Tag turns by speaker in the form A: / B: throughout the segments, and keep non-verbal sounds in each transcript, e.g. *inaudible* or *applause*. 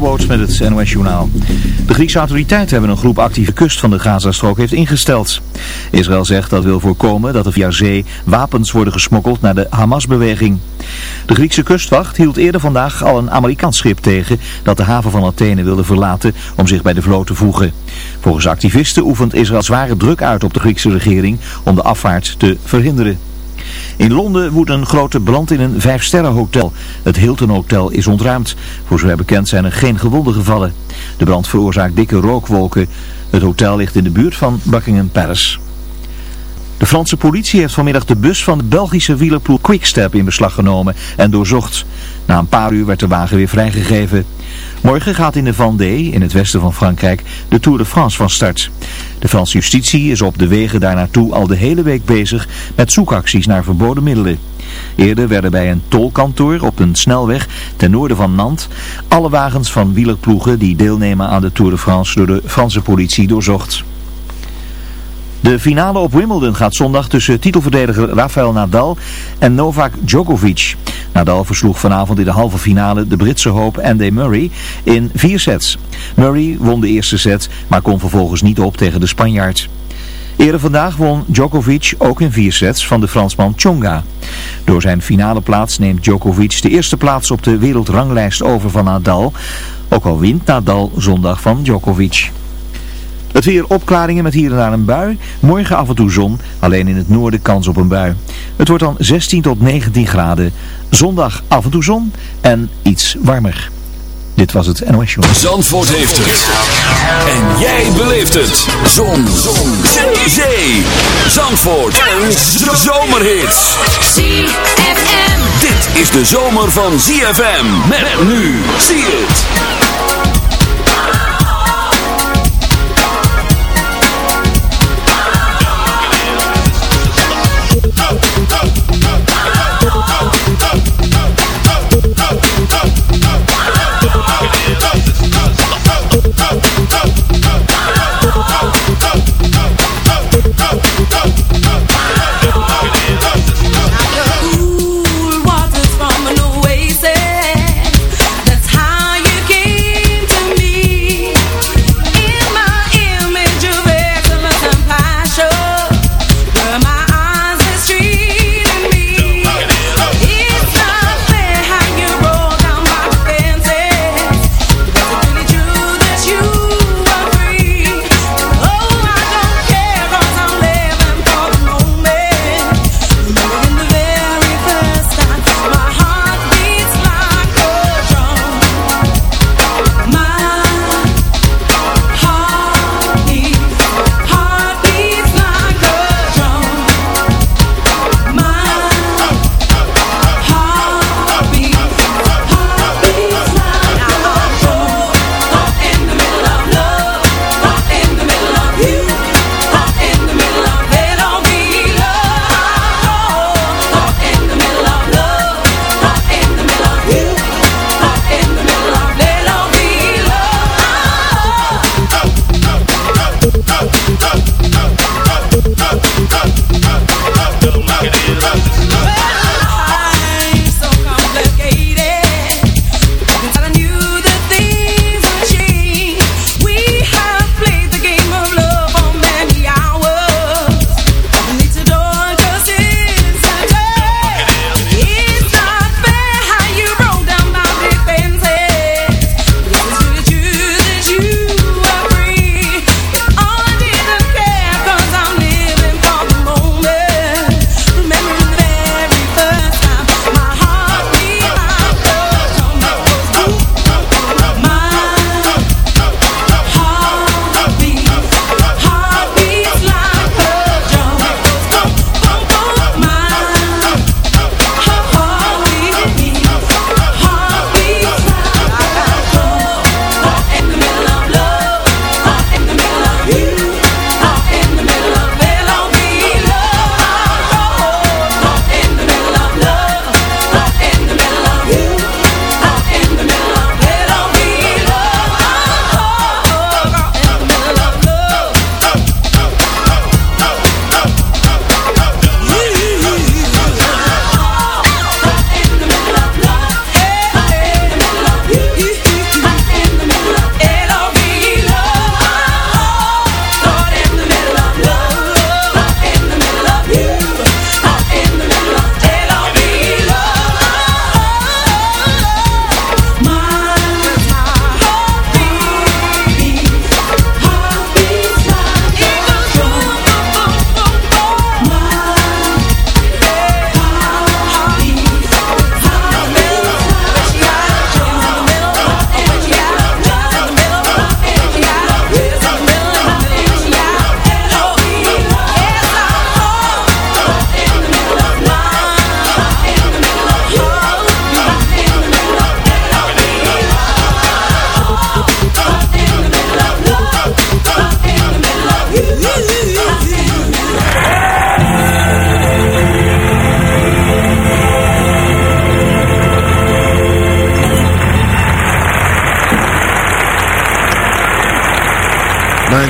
A: Met het. De Griekse autoriteiten hebben een groep actieve kust van de Gazastrook heeft ingesteld. Israël zegt dat wil voorkomen dat er via zee wapens worden gesmokkeld naar de Hamas-beweging. De Griekse kustwacht hield eerder vandaag al een Amerikaans schip tegen dat de haven van Athene wilde verlaten om zich bij de vloot te voegen. Volgens activisten oefent Israël zware druk uit op de Griekse regering om de afvaart te verhinderen. In Londen woedt een grote brand in een vijfsterrenhotel. Het Hilton Hotel is ontruimd. Voor zover bekend zijn er geen gewonden gevallen. De brand veroorzaakt dikke rookwolken. Het hotel ligt in de buurt van Buckingham Palace. De Franse politie heeft vanmiddag de bus van de Belgische wielerploeg Quickstep in beslag genomen en doorzocht. Na een paar uur werd de wagen weer vrijgegeven. Morgen gaat in de Vendée, in het westen van Frankrijk, de Tour de France van start. De Franse justitie is op de wegen daar naartoe al de hele week bezig met zoekacties naar verboden middelen. Eerder werden bij een tolkantoor op een snelweg ten noorden van Nantes alle wagens van wielerploegen die deelnemen aan de Tour de France door de Franse politie doorzocht. De finale op Wimbledon gaat zondag tussen titelverdediger Rafael Nadal en Novak Djokovic. Nadal versloeg vanavond in de halve finale de Britse hoop Andy Murray in vier sets. Murray won de eerste set, maar kon vervolgens niet op tegen de Spanjaard. Eerder vandaag won Djokovic ook in vier sets van de Fransman Tsonga. Door zijn finale plaats neemt Djokovic de eerste plaats op de wereldranglijst over van Nadal. Ook al wint Nadal zondag van Djokovic. Het weer opklaringen met hier en daar een bui. Morgen af en toe zon, alleen in het noorden kans op een bui. Het wordt dan 16 tot 19 graden. Zondag af en toe zon en iets warmer. Dit was het NOS Show.
B: Zandvoort heeft het. En jij beleeft het. Zon. zon. Zee. Zee. Zandvoort. Een zomerhit.
C: ZFM.
B: Dit is de zomer van ZFM. Met nu. Zie het.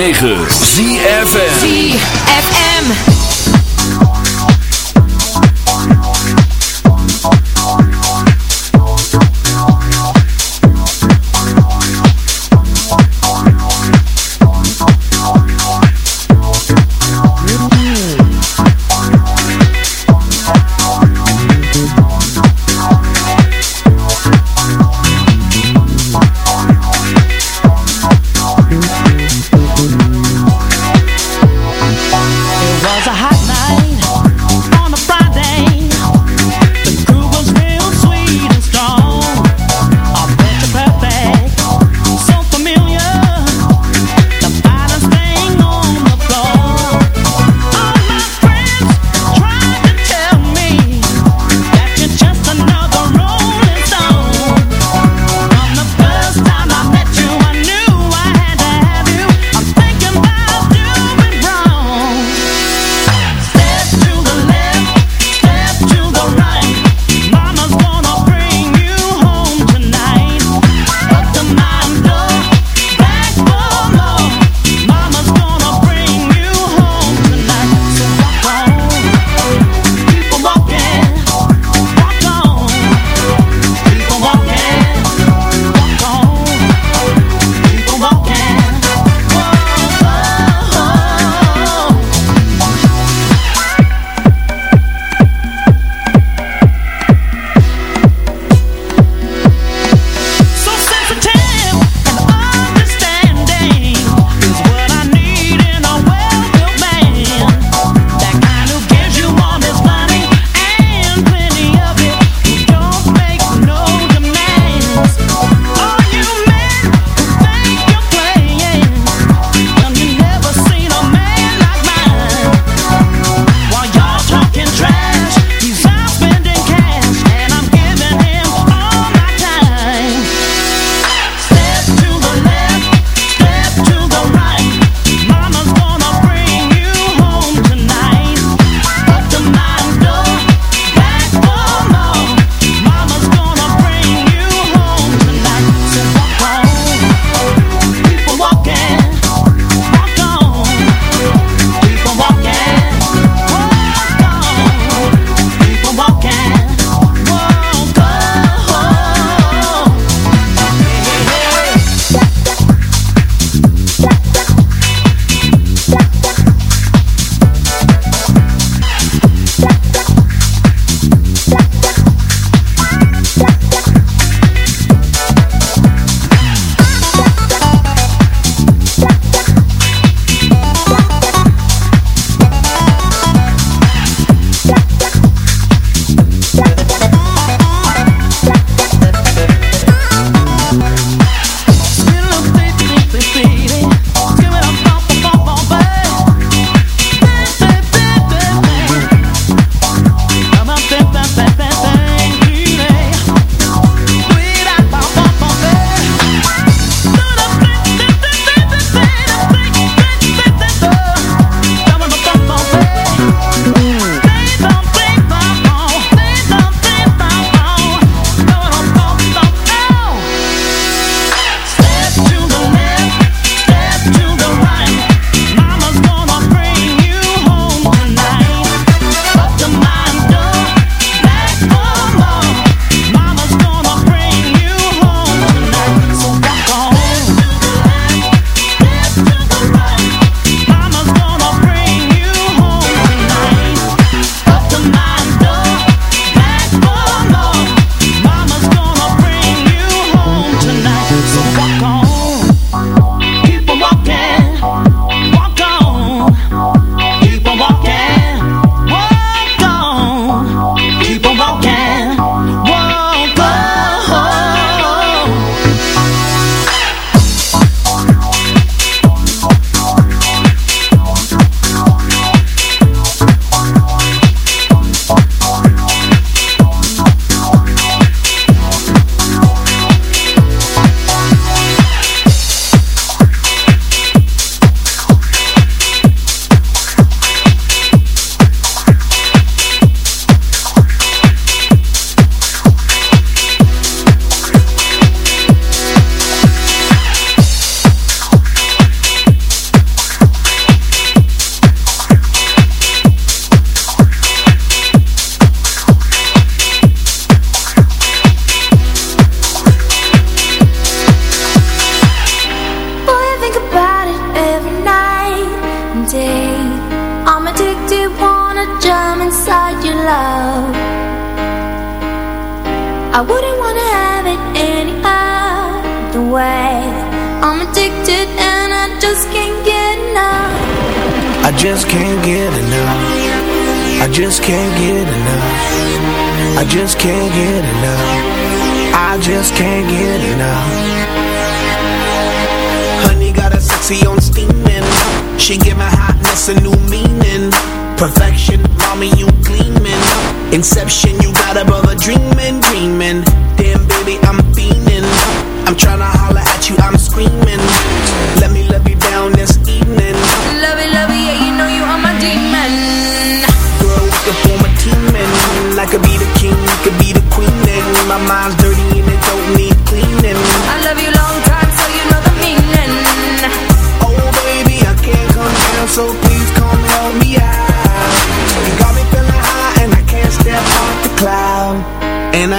D: 106.9 ZFN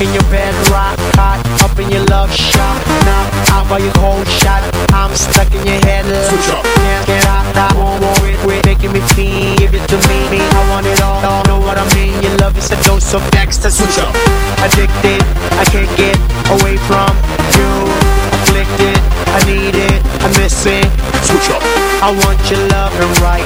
E: in your bed, rock hot, up in your love shot. Now out by your cold shot, I'm stuck in your head.
F: Switch up.
E: Can't get out, I won't worry, quit making me feel. Give it to me, me, I want it all. all. Know what I mean? Your love is a dose of extra.
F: Switch up.
E: Addicted, I can't get away from you. Afflicted, I need it, I miss it.
F: Switch up.
E: I want your loving right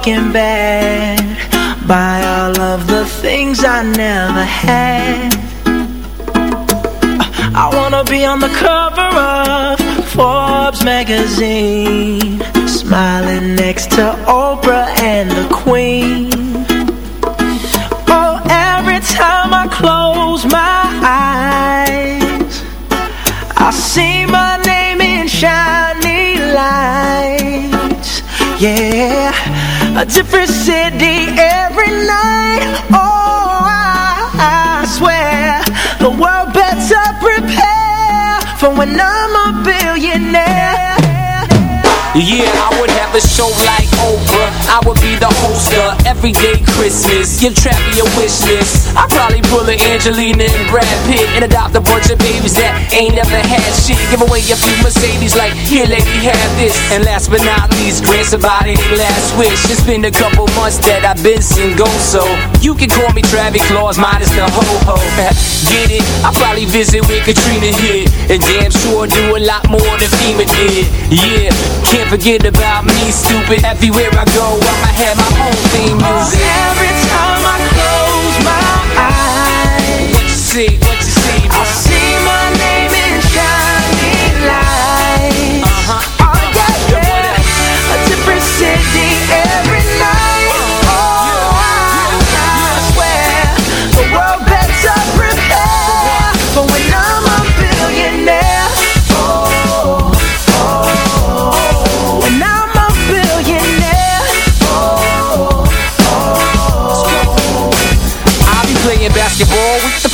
G: looking back Yeah, I
H: would have a show like Oprah. I would be the host of Everyday Christmas. Give Trappy a wish list. I'd probably pull a Angelina and Brad Pitt and adopt a bunch of babies that ain't never had shit. Give away a few Mercedes like, here lady, have this. And last but not least, grant somebody their last wish. It's been a couple months that I've been single, so you can call me Travis Claus minus the ho-ho. *laughs* Get it? I'll probably visit with Katrina here, And damn sure do a lot more than FEMA did. Yeah, can't forget about me, stupid. Everywhere I go, I'ma have my own theme music.
G: Oh, Every time I close my eyes
H: What you see,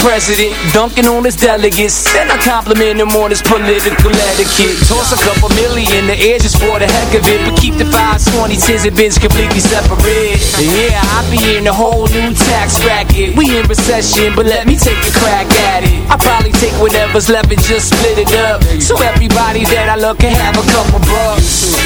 H: president, dunking on his delegates, Then I compliment him on his political etiquette. Toss a couple million the air just for the heck of it, but keep the 520 tens and bins completely separate. Yeah, I be in a whole new tax bracket. We in recession, but let me take a crack at it. I probably take whatever's left and just split it up, so everybody that I love can have a couple bucks.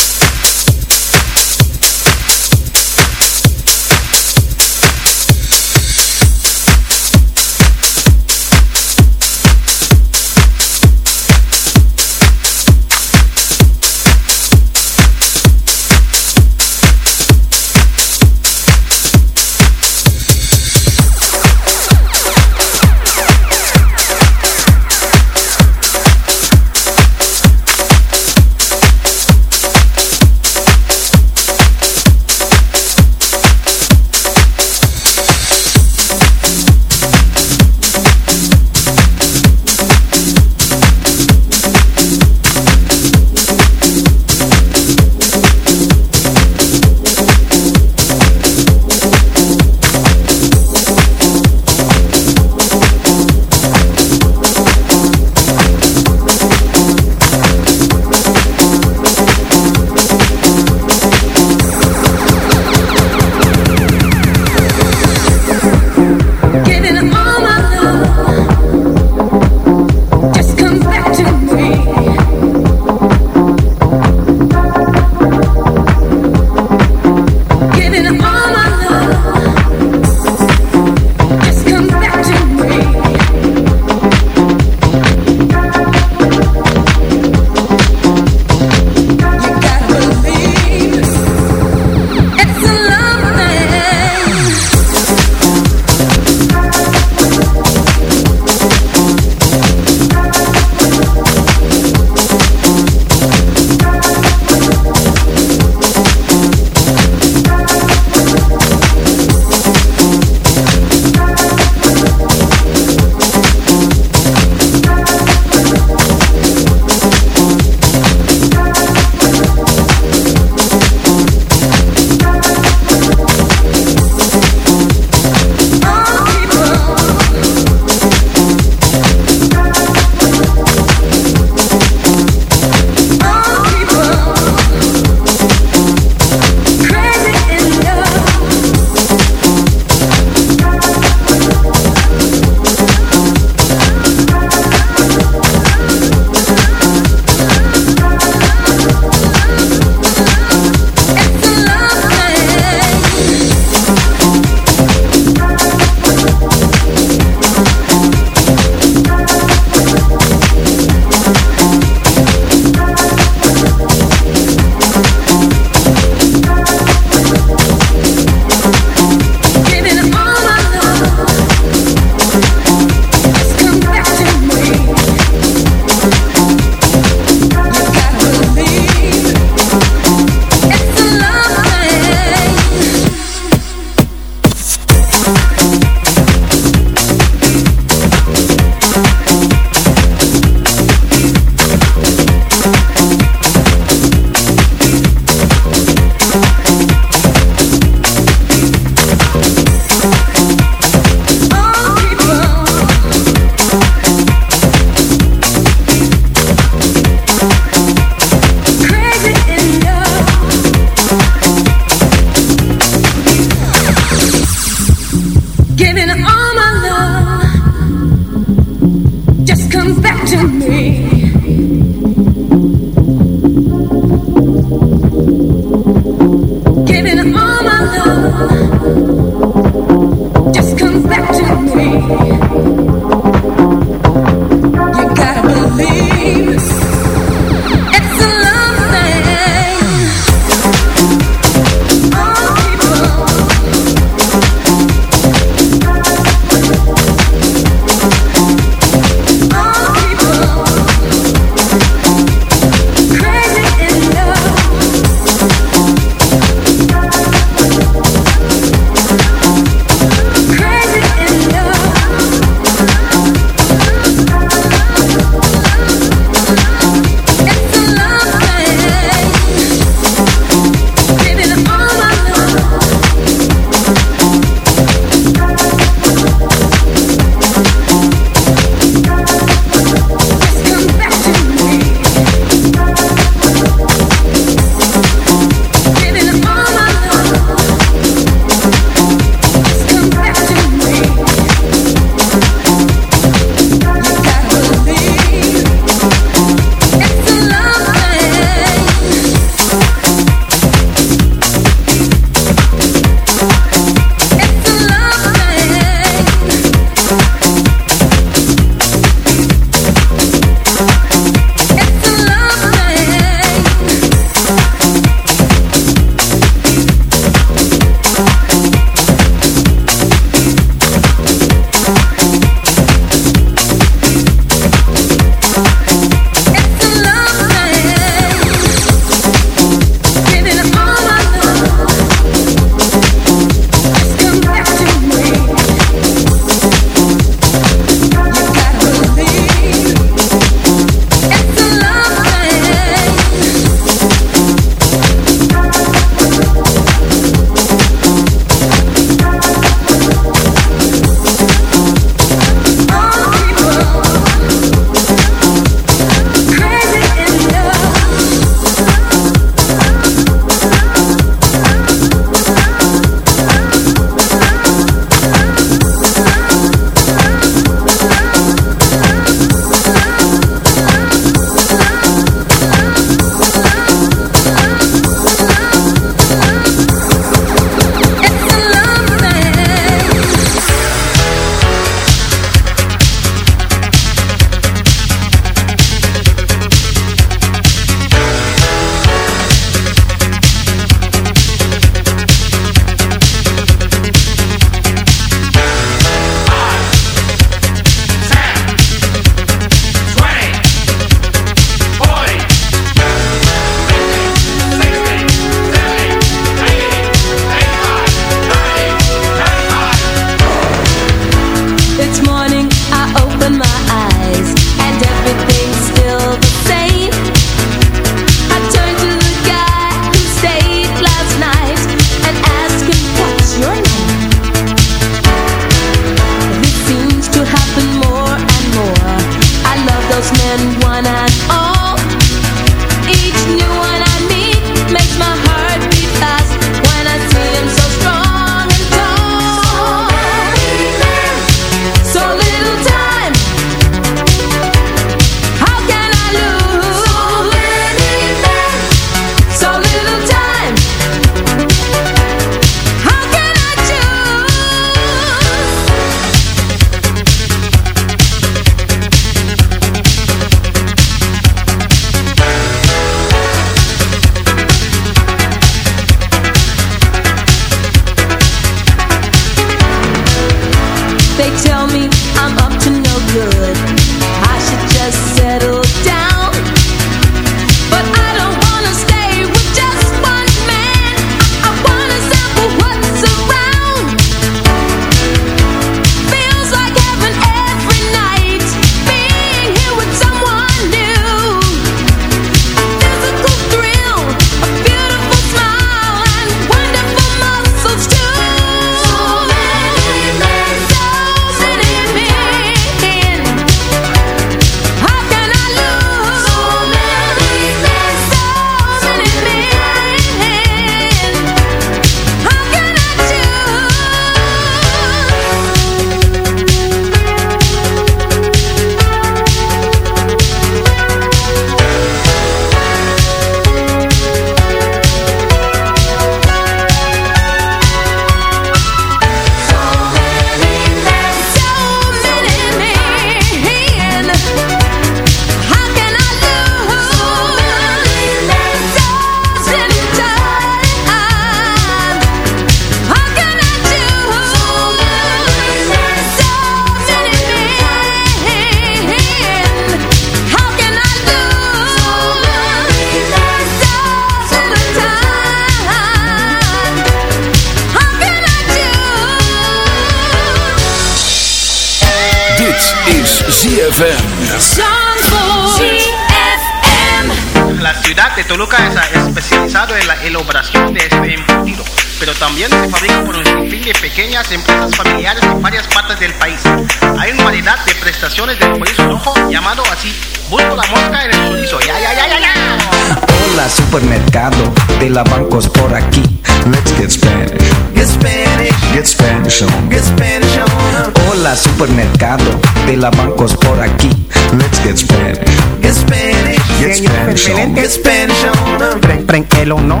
I: de la
J: bancos por aquí.
K: Let's get Spanish.
G: Get Spanish,
K: Get Spanish on.
G: get Spanish on.
J: Hola supermercado de la bancos por aquí.
K: Let's get Spanish.
G: Get Spanish,
K: Get Spanish on.
G: get Spanish on.
F: Preng, preng, el o no.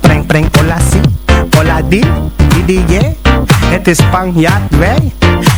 F: Preng, preng, hola si. Hola di, di, di, yeah. Het is Spanjaard, wij.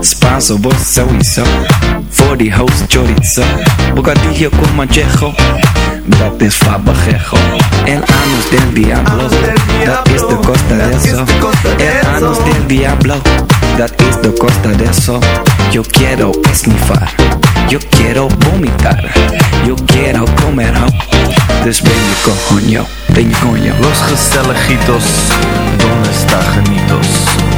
J: Spanso, vos sowieso. Voor die host chorizo. Bocadillo con manchejo. Dat is fabajejo. El anus del diablo. Dat is de costa de eso. El anus del diablo. Dat is de costa de eso. Yo quiero esnifar. Yo quiero vomitar. Yo quiero comer ho. Dus ben je coño, ben je coño.
K: Los Gestelejitos, donde está Janitos?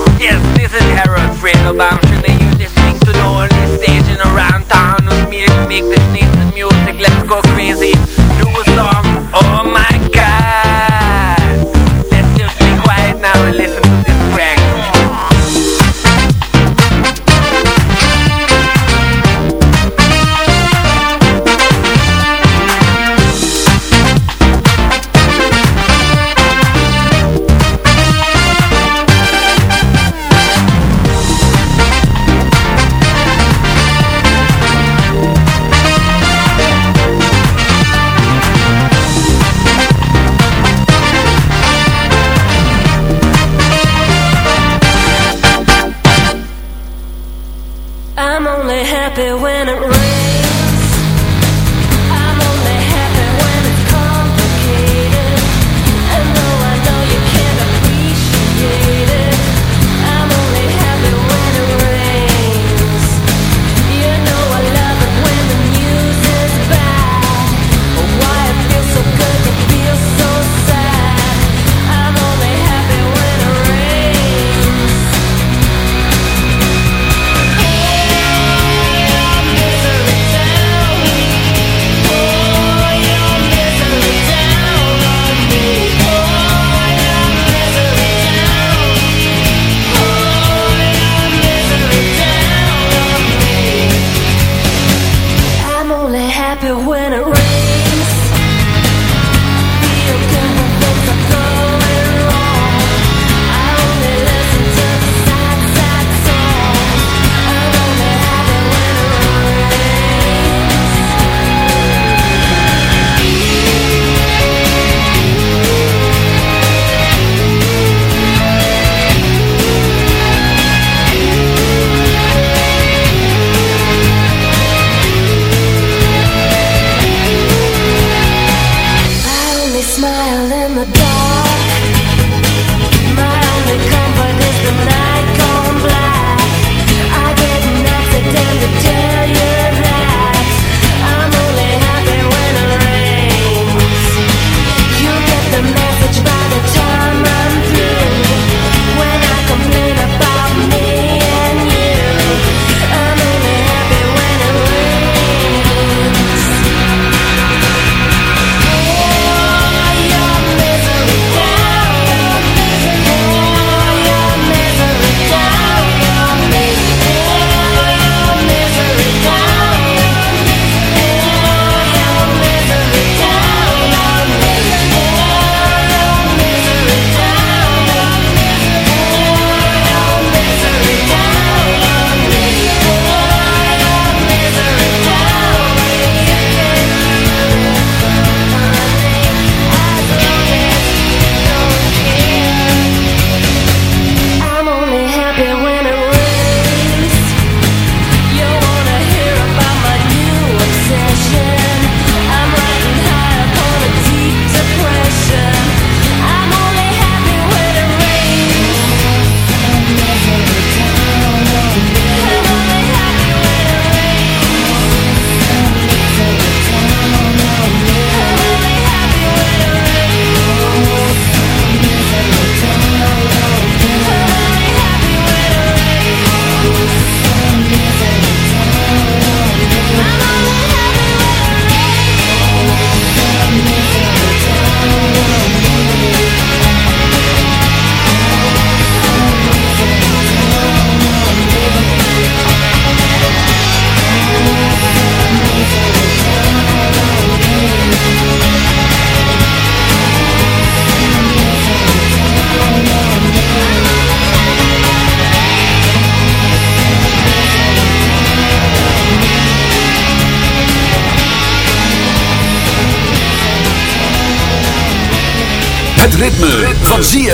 D: Yes, this is Harold Friedelbaum, and you're listening to the only station around town with me to make this nice music. Let's go crazy. Do a song. Oh my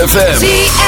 L: ZFM.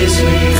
B: Wesley